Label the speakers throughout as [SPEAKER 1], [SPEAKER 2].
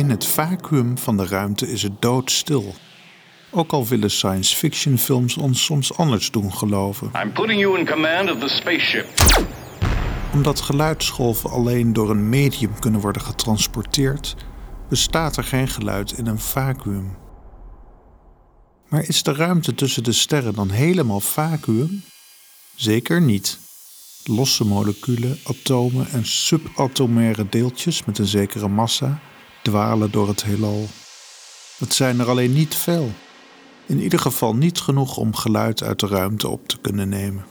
[SPEAKER 1] In het vacuüm van de ruimte is het doodstil. Ook al willen science fiction films ons soms anders doen geloven.
[SPEAKER 2] I'm putting you in command of the spaceship.
[SPEAKER 1] Omdat geluidsgolven alleen door een medium kunnen worden getransporteerd, bestaat er geen geluid in een vacuüm. Maar is de ruimte tussen de sterren dan helemaal vacuüm? Zeker niet. Losse moleculen, atomen en subatomaire deeltjes met een zekere massa dwalen door het heelal. Het zijn er alleen niet veel. In ieder geval niet genoeg om geluid uit de ruimte op te kunnen nemen.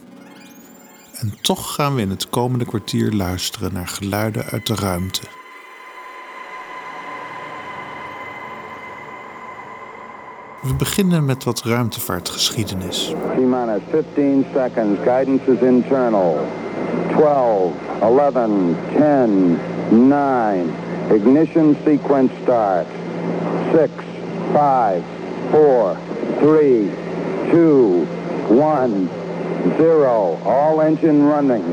[SPEAKER 1] En toch gaan we in het komende kwartier luisteren naar geluiden uit de ruimte. We beginnen met wat ruimtevaartgeschiedenis.
[SPEAKER 3] T-minus 15 seconds. Guidance is internal. 12, 11, 10, 9. Ignition sequence start. 6, 5, 4, 3, 2, 1, 0. All engine running.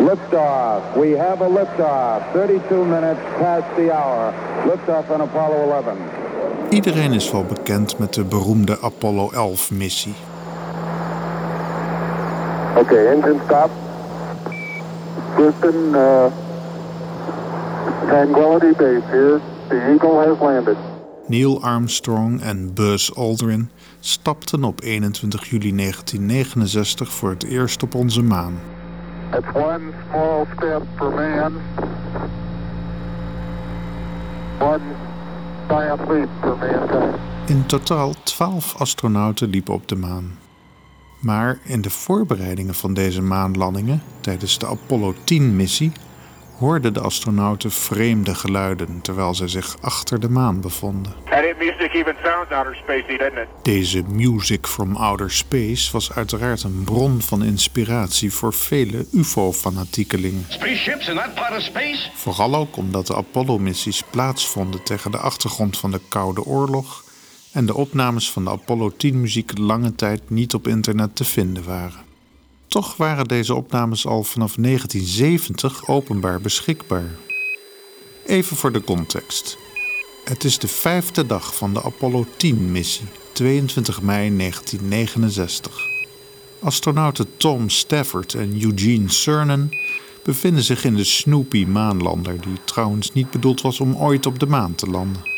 [SPEAKER 3] Liftoff. We have a liftoff. 32 minutes past the hour. Liftoff on Apollo 11.
[SPEAKER 1] Iedereen is wel bekend met de beroemde Apollo 11-missie.
[SPEAKER 3] Okay, engine stop. Houston, uh, Tranquility Base here. The Eagle has landed.
[SPEAKER 1] Neil Armstrong en Buzz Aldrin stapten op 21 juli 1969 voor het eerst op onze maan.
[SPEAKER 3] It's one small step for man. One giant leap for mankind.
[SPEAKER 1] In totaal 12 astronauten liepen op de maan. Maar in de voorbereidingen van deze maanlandingen tijdens de Apollo 10-missie hoorden de astronauten vreemde geluiden terwijl zij zich achter de maan bevonden. Deze music from outer space was uiteraard een bron van inspiratie voor vele UFO-fanatiekelingen. Vooral ook omdat de Apollo-missies plaatsvonden tegen de achtergrond van de Koude Oorlog en de opnames van de Apollo 10-muziek lange tijd niet op internet te vinden waren. Toch waren deze opnames al vanaf 1970 openbaar beschikbaar. Even voor de context. Het is de vijfde dag van de Apollo 10-missie, 22 mei 1969. Astronauten Tom Stafford en Eugene Cernan bevinden zich in de Snoopy-maanlander, die trouwens niet bedoeld was om ooit op de maan te landen.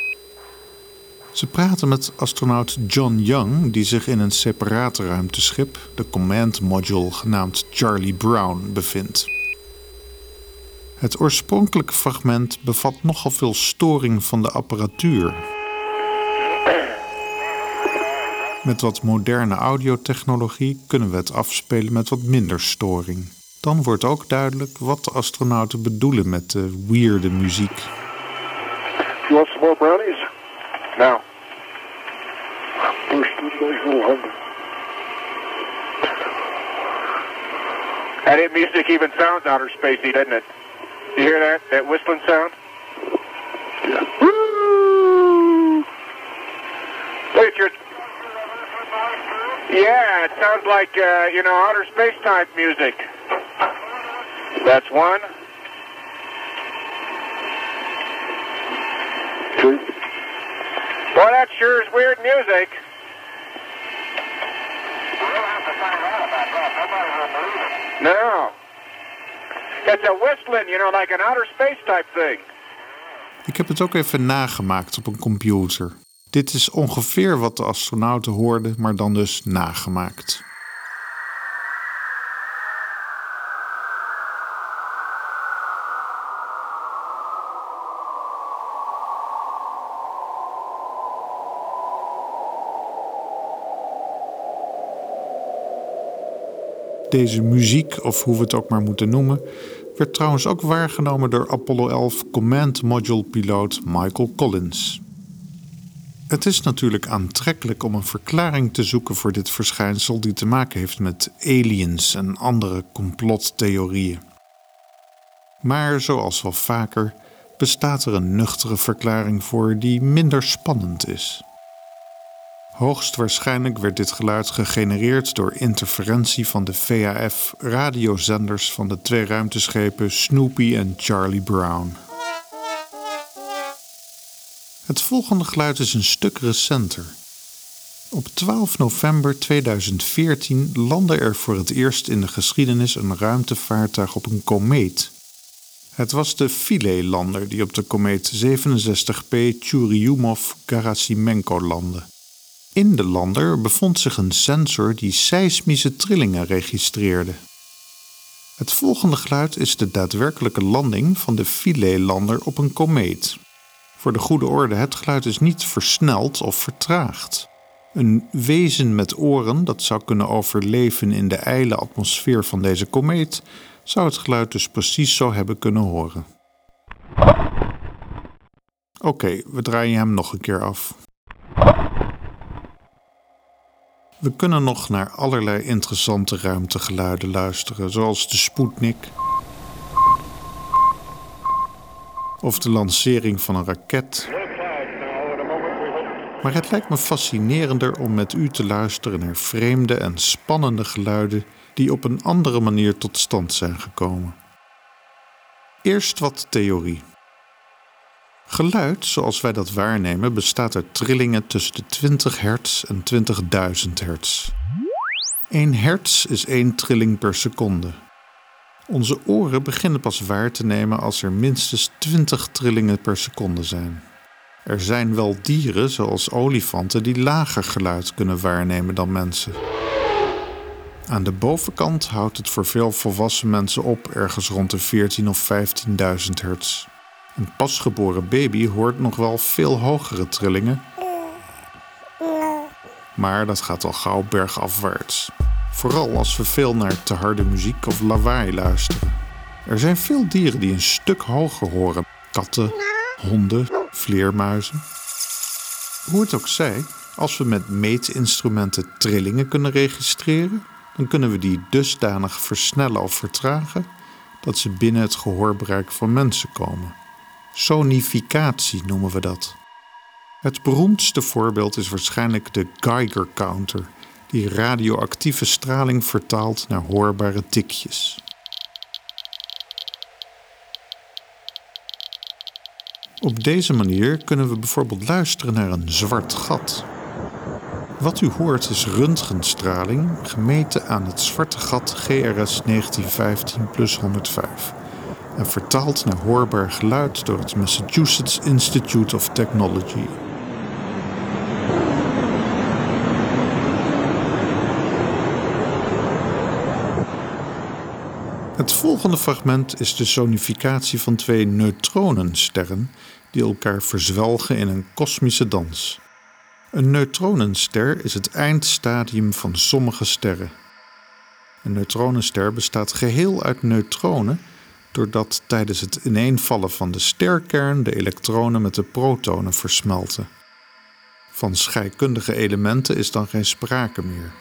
[SPEAKER 1] Ze praten met astronaut John Young, die zich in een separaat ruimteschip, de Command Module genaamd Charlie Brown, bevindt. Het oorspronkelijke fragment bevat nogal veel storing van de apparatuur. Met wat moderne audiotechnologie kunnen we het afspelen met wat minder storing. Dan wordt ook duidelijk wat de astronauten bedoelen met de weirde muziek.
[SPEAKER 3] You want
[SPEAKER 4] music even sounds outer spacey, doesn't it? You hear that? That whistling sound?
[SPEAKER 3] Yeah.
[SPEAKER 4] Richard. Yeah, it sounds like, uh, you know, outer space type music. That's one.
[SPEAKER 3] Two.
[SPEAKER 4] Boy, that sure is weird music. No. It's a whistling, you know, like an outer space type thing.
[SPEAKER 1] Ik heb het ook even nagemaakt op een computer. Dit is ongeveer wat de astronauten hoorden, maar dan dus nagemaakt. Deze muziek, of hoe we het ook maar moeten noemen, werd trouwens ook waargenomen door Apollo 11 Command Module piloot Michael Collins. Het is natuurlijk aantrekkelijk om een verklaring te zoeken voor dit verschijnsel die te maken heeft met aliens en andere complottheorieën. Maar zoals wel vaker bestaat er een nuchtere verklaring voor die minder spannend is. Hoogstwaarschijnlijk werd dit geluid gegenereerd door interferentie van de VHF-radiozenders van de twee ruimteschepen Snoopy en Charlie Brown. Het volgende geluid is een stuk recenter. Op 12 november 2014 landde er voor het eerst in de geschiedenis een ruimtevaartuig op een komeet. Het was de Philae-lander die op de komeet 67P Churyumov-Gerasimenko landde. In de lander bevond zich een sensor die seismische trillingen registreerde. Het volgende geluid is de daadwerkelijke landing van de Philae-lander op een komeet. Voor de goede orde, het geluid is niet versneld of vertraagd. Een wezen met oren dat zou kunnen overleven in de ijle atmosfeer van deze komeet, zou het geluid dus precies zo hebben kunnen horen. Oké, we draaien hem nog een keer af. We kunnen nog naar allerlei interessante ruimtegeluiden luisteren, zoals de Sputnik of de lancering van een raket. Maar het lijkt me fascinerender om met u te luisteren naar vreemde en spannende geluiden die op een andere manier tot stand zijn gekomen. Eerst wat theorie. Geluid, zoals wij dat waarnemen, bestaat uit trillingen tussen de 20 hertz en 20.000 hertz. 1 hertz is 1 trilling per seconde. Onze oren beginnen pas waar te nemen als er minstens 20 trillingen per seconde zijn. Er zijn wel dieren, zoals olifanten, die lager geluid kunnen waarnemen dan mensen. Aan de bovenkant houdt het voor veel volwassen mensen op ergens rond de 14.000 of 15.000 hertz. Een pasgeboren baby hoort nog wel veel hogere trillingen, maar dat gaat al gauw bergafwaarts. Vooral als we veel naar te harde muziek of lawaai luisteren. Er zijn veel dieren die een stuk hoger horen: katten, honden, vleermuizen. Hoe het ook zij, als we met meetinstrumenten trillingen kunnen registreren, dan kunnen we die dusdanig versnellen of vertragen dat ze binnen het gehoorbereik van mensen komen. Sonificatie noemen we dat. Het beroemdste voorbeeld is waarschijnlijk de Geiger counter, die radioactieve straling vertaalt naar hoorbare tikjes. Op deze manier kunnen we bijvoorbeeld luisteren naar een zwart gat. Wat u hoort is röntgenstraling gemeten aan het zwarte gat GRS 1915 plus 105 en vertaald naar hoorbaar geluid door het Massachusetts Institute of Technology. Het volgende fragment is de sonificatie van twee neutronensterren die elkaar verzwelgen in een kosmische dans. Een neutronenster is het eindstadium van sommige sterren. Een neutronenster bestaat geheel uit neutronen, doordat tijdens het ineenvallen van de sterkern de elektronen met de protonen versmelten. Van scheikundige elementen is dan geen sprake meer.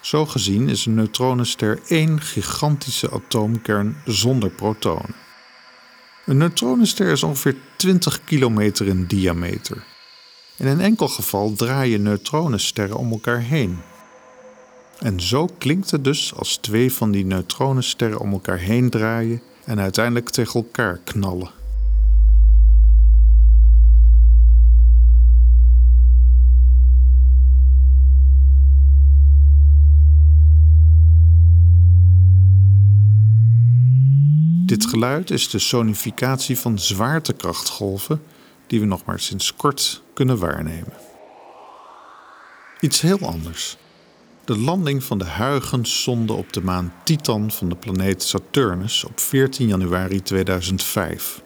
[SPEAKER 1] Zo gezien is een neutronenster één gigantische atoomkern zonder protonen. Een neutronenster is ongeveer 20 kilometer in diameter. In een enkel geval draaien neutronensterren om elkaar heen. En zo klinkt het dus als twee van die neutronensterren om elkaar heen draaien en uiteindelijk tegen elkaar knallen. Dit geluid is de sonificatie van zwaartekrachtgolven die we nog maar sinds kort kunnen waarnemen. Iets heel anders. De landing van de Huygens-sonde op de maan Titan van de planeet Saturnus op 14 januari 2005.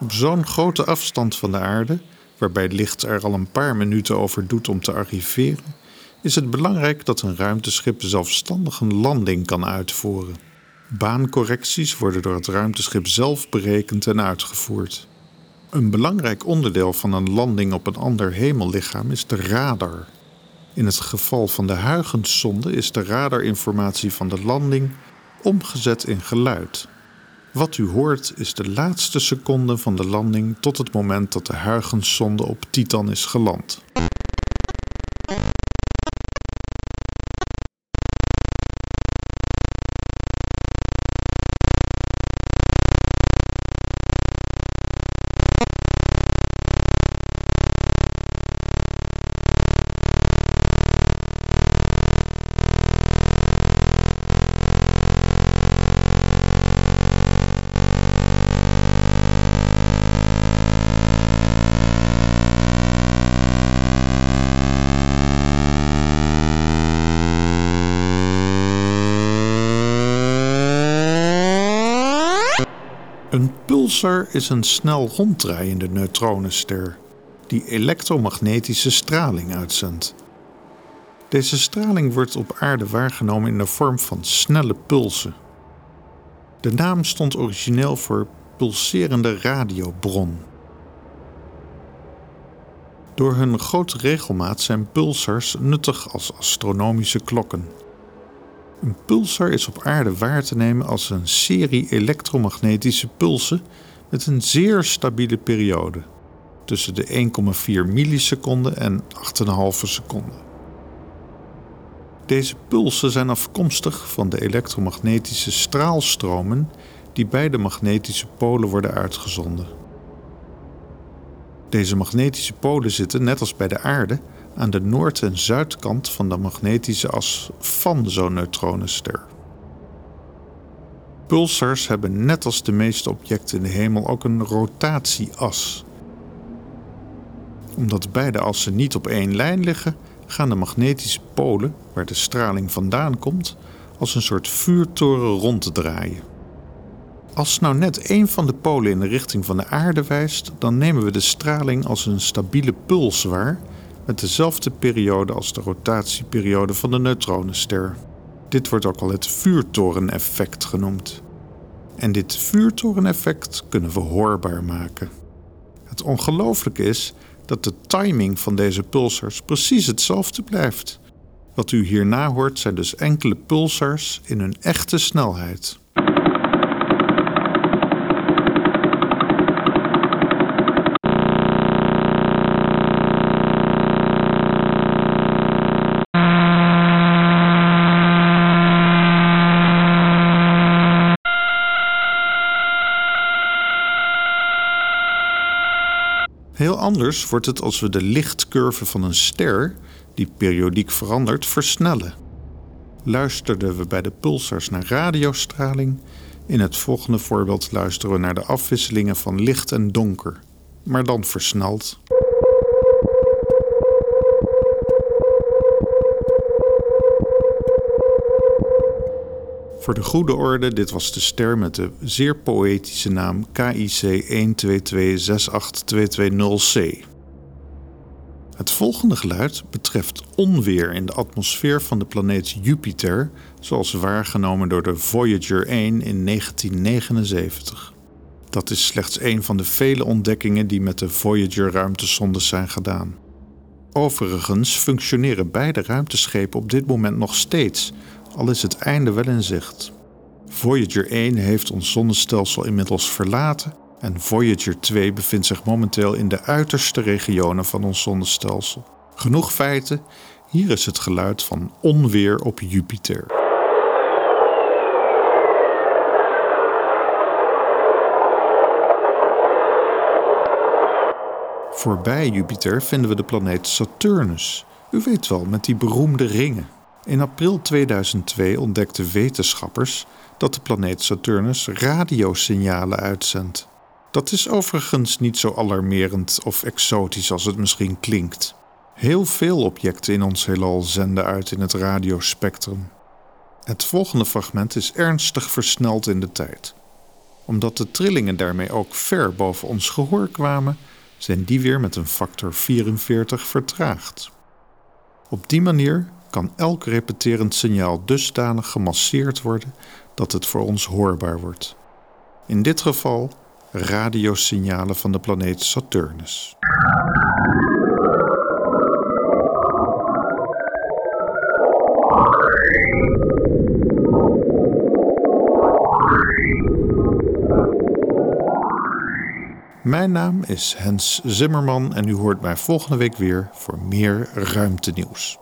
[SPEAKER 1] Op zo'n grote afstand van de aarde, waarbij licht er al een paar minuten over doet om te arriveren, is het belangrijk dat een ruimteschip zelfstandig een landing kan uitvoeren. Baancorrecties worden door het ruimteschip zelf berekend en uitgevoerd. Een belangrijk onderdeel van een landing op een ander hemellichaam is de radar. In het geval van de Huygens-sonde is de radarinformatie van de landing omgezet in geluid. Wat u hoort is de laatste seconde van de landing tot het moment dat de Huygens-sonde op Titan is geland. Pulsar is een snel ronddraaiende neutronenster die elektromagnetische straling uitzendt. Deze straling wordt op aarde waargenomen in de vorm van snelle pulsen. De naam stond origineel voor pulserende radiobron. Door hun grote regelmaat zijn pulsars nuttig als astronomische klokken. Een pulsar is op aarde waar te nemen als een serie elektromagnetische pulsen met een zeer stabiele periode, tussen de 1,4 milliseconden en 8,5 seconden. Deze pulsen zijn afkomstig van de elektromagnetische straalstromen die bij de magnetische polen worden uitgezonden. Deze magnetische polen zitten, net als bij de aarde, aan de noord- en zuidkant van de magnetische as van zo'n neutronenster. Pulsars hebben net als de meeste objecten in de hemel ook een rotatieas. Omdat beide assen niet op één lijn liggen, gaan de magnetische polen, waar de straling vandaan komt, als een soort vuurtoren ronddraaien. Als nou net één van de polen in de richting van de aarde wijst, dan nemen we de straling als een stabiele puls waar, met dezelfde periode als de rotatieperiode van de neutronenster. Dit wordt ook al het vuurtoreneffect genoemd. En dit vuurtoreneffect kunnen we hoorbaar maken. Het ongelooflijke is dat de timing van deze pulsars precies hetzelfde blijft. Wat u hierna hoort zijn dus enkele pulsars in hun echte snelheid. Anders wordt het als we de lichtcurve van een ster, die periodiek verandert, versnellen. Luisterden we bij de pulsars naar radiostraling, in het volgende voorbeeld luisteren we naar de afwisselingen van licht en donker, maar dan versneld. Voor de goede orde, dit was de ster met de zeer poëtische naam KIC 122682220C. Het volgende geluid betreft onweer in de atmosfeer van de planeet Jupiter, zoals waargenomen door de Voyager 1 in 1979. Dat is slechts een van de vele ontdekkingen die met de Voyager ruimtesondes zijn gedaan. Overigens functioneren beide ruimteschepen op dit moment nog steeds, al is het einde wel in zicht. Voyager 1 heeft ons zonnestelsel inmiddels verlaten en Voyager 2 bevindt zich momenteel in de uiterste regionen van ons zonnestelsel. Genoeg feiten, hier is het geluid van onweer op Jupiter. Voorbij Jupiter vinden we de planeet Saturnus. U weet wel, met die beroemde ringen. In april 2002 ontdekten wetenschappers dat de planeet Saturnus radiosignalen uitzendt. Dat is overigens niet zo alarmerend of exotisch als het misschien klinkt. Heel veel objecten in ons heelal zenden uit in het radiospectrum. Het volgende fragment is ernstig versneld in de tijd. Omdat de trillingen daarmee ook ver boven ons gehoor kwamen, zijn die weer met een factor 44 vertraagd. Op die manier kan elk repeterend signaal dusdanig gemasseerd worden dat het voor ons hoorbaar wordt. In dit geval radiosignalen van de planeet Saturnus. Mijn naam is Hens Zimmerman en u hoort mij volgende week weer voor meer ruimtenieuws.